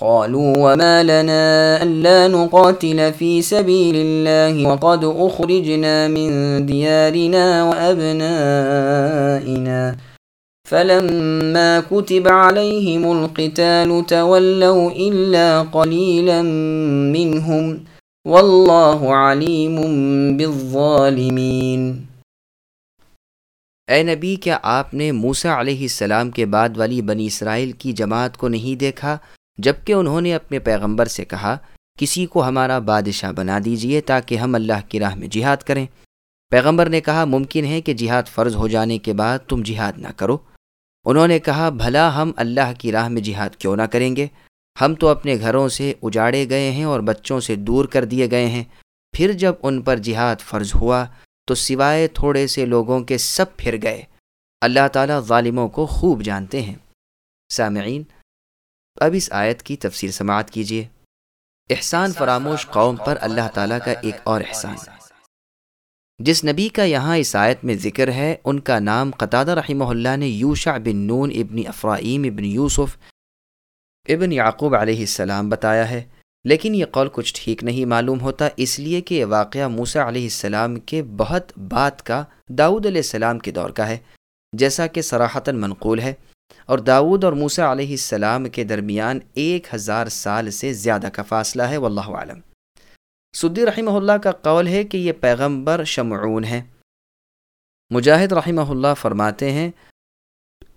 قالوا وما لنا ألا نقاتل في سبيل الله وقد أخرجنا من ديارنا وأبنائنا. فلما كتب عليهم القتال تولوا إلا قليلا منهم. والله عليم بالظالمين. اے نبی کیا آپ نے موسیٰ علیہ السلام کے بعد والی بنی اسرائیل کی جماعت کو نہیں دیکھا؟ جبکہ انہوں نے اپنے پیغمبر سے کہا، کسی کو ہمارا بادشاہ بنا دیجیے تاکہ ہم اللہ کی راہ میں جہاد کریں۔ پیغمبر نے کہا، ممکن ہے کہ جہاد فرض ہو جانے کے بعد تم جہاد نہ کرو۔ انہوں نے کہا، بھلا ہم اللہ کی راہ میں جہاد کیوں نہ کریں گے؟ ہم تو اپنے گھروں سے اجاڑے گئے ہیں اور بچوں سے دور کر دیے گئے ہیں۔ پھر جب ان پر جہاد فرض ہوا، تو سوائے تھوڑے سے لوگوں کے سب پھر گئے۔ اللہ تعالیٰ ظالموں کو خوب جانتے ہیں۔ سامعین اب اس آیت کی تفسیر سماعت کیجیے احسان فراموش قوم پر اللہ تعالیٰ کا ایک اور احسان۔ جس نبی کا یہاں اس آیت میں ذکر ہے، ان کا نام قطادہ رحمہ اللہ نے یوشع بن نون ابن افرائیم ابن یوسف ابن یعقوب علیہ السلام بتایا ہے۔ لیکن یہ قول کچھ ٹھیک نہیں معلوم ہوتا، اس لیے کہ یہ واقعہ موسیٰ علیہ السلام کے بہت بات کا داؤد علیہ السلام کے دور کا ہے، جیسا کہ سراحتاً منقول ہے۔ اور داود اور موسیٰ علیہ السلام کے درمیان ایک ہزار سال سے زیادہ کا فاصلہ ہے، واللہ عالم سدی رحمہ اللہ کا قول ہے کہ یہ پیغمبر شمعون ہے مجاہد رحمہ اللہ فرماتے ہیں،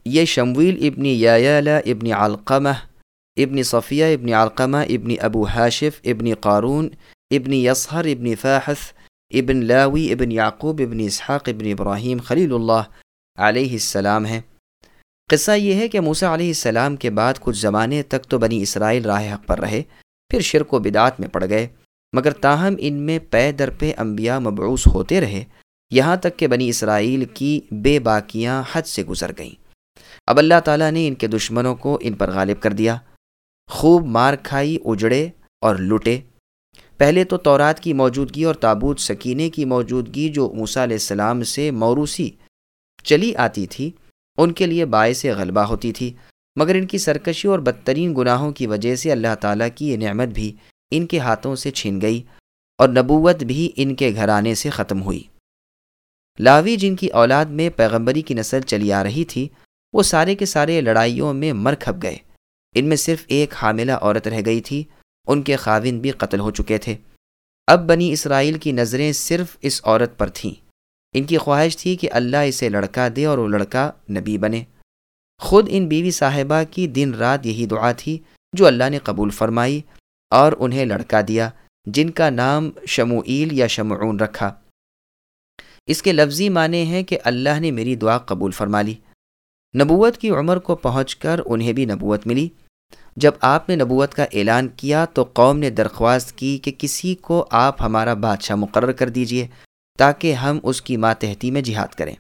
یہ شمویل ابن یایلا ابن علقمہ، ابن صفیہ ابن علقمہ، ابن ابو حاشف، ابن قارون، ابن یسحر، ابن فاحث، ابن لاوی، ابن یعقوب، ابن اسحاق، ابن ابراہیم خلیل اللہ علیہ السلام ہیں۔ قصہ یہ ہے کہ موسیٰ علیہ السلام کے بعد کچھ زمانے تک تو بنی اسرائیل راہ حق پر رہے، پھر شرک و بدعات میں پڑ گئے۔ مگر تاہم ان میں پے در پہ انبیاء مبعوث ہوتے رہے، یہاں تک کہ بنی اسرائیل کی بے باکیاں حد سے گزر گئیں۔ اب اللہ تعالیٰ نے ان کے دشمنوں کو ان پر غالب کر دیا۔ خوب مار کھائی، اجڑے اور لٹے۔ پہلے تو تورات کی موجودگی اور تابوت، سکینے کی موجودگی جو موسیٰ علیہ السلام سے موروثی چلی آتی تھی ان کے لیے باعث غلبہ ہوتی تھی، مگر ان کی سرکشی اور بدترین گناہوں کی وجہ سے اللہ تعالیٰ کی یہ نعمت بھی ان کے ہاتھوں سے چھین گئی اور نبوت بھی ان کے گھرانے سے ختم ہوئی۔ لاوی جن کی اولاد میں پیغمبری کی نسل چلی آ رہی تھی، وہ سارے کے سارے لڑائیوں میں مر کھپ گئے۔ ان میں صرف ایک حاملہ عورت رہ گئی تھی، ان کے خاوند بھی قتل ہو چکے تھے۔ اب بنی اسرائیل کی نظریں صرف اس عورت پر تھیں۔ ان کی خواہش تھی کہ اللہ اسے لڑکا دے اور وہ لڑکا نبی بنے۔ خود ان بیوی صاحبہ کی دن رات یہی دعا تھی جو اللہ نے قبول فرمائی اور انہیں لڑکا دیا، جن کا نام شموئیل یا شمعون رکھا۔ اس کے لفظی معنی ہیں کہ اللہ نے میری دعا قبول فرما لی۔ نبوت کی عمر کو پہنچ کر انہیں بھی نبوت ملی۔ جب آپ نے نبوت کا اعلان کیا تو قوم نے درخواست کی کہ کسی کو آپ ہمارا بادشاہ مقرر کر دیجیے۔ تاکہ ہم اس کی ماتحتی میں جہاد کریں۔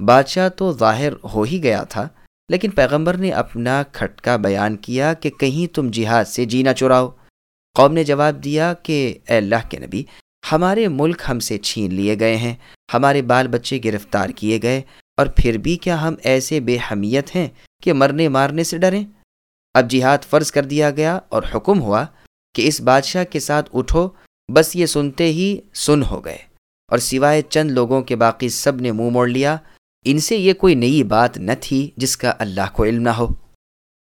بادشاہ تو ظاہر ہو ہی گیا تھا، لیکن پیغمبر نے اپنا کھٹکا بیان کیا کہ کہیں تم جہاد سے جینا چراؤ۔ قوم نے جواب دیا کہ، اے اللہ کے نبی، ہمارے ملک ہم سے چھین لیے گئے ہیں، ہمارے بال بچے گرفتار کیے گئے، اور پھر بھی کیا ہم ایسے بے حمیت ہیں کہ مرنے مارنے سے ڈریں؟ اب جہاد فرض کر دیا گیا اور حکم ہوا کہ اس بادشاہ کے ساتھ اٹھو، بس یہ سنتے ہی سن ہو گئے۔ اور سوائے چند لوگوں کے باقی سب نے منہ موڑ لیا، ان سے یہ کوئی نئی بات نہ تھی جس کا اللہ کو علم نہ ہو۔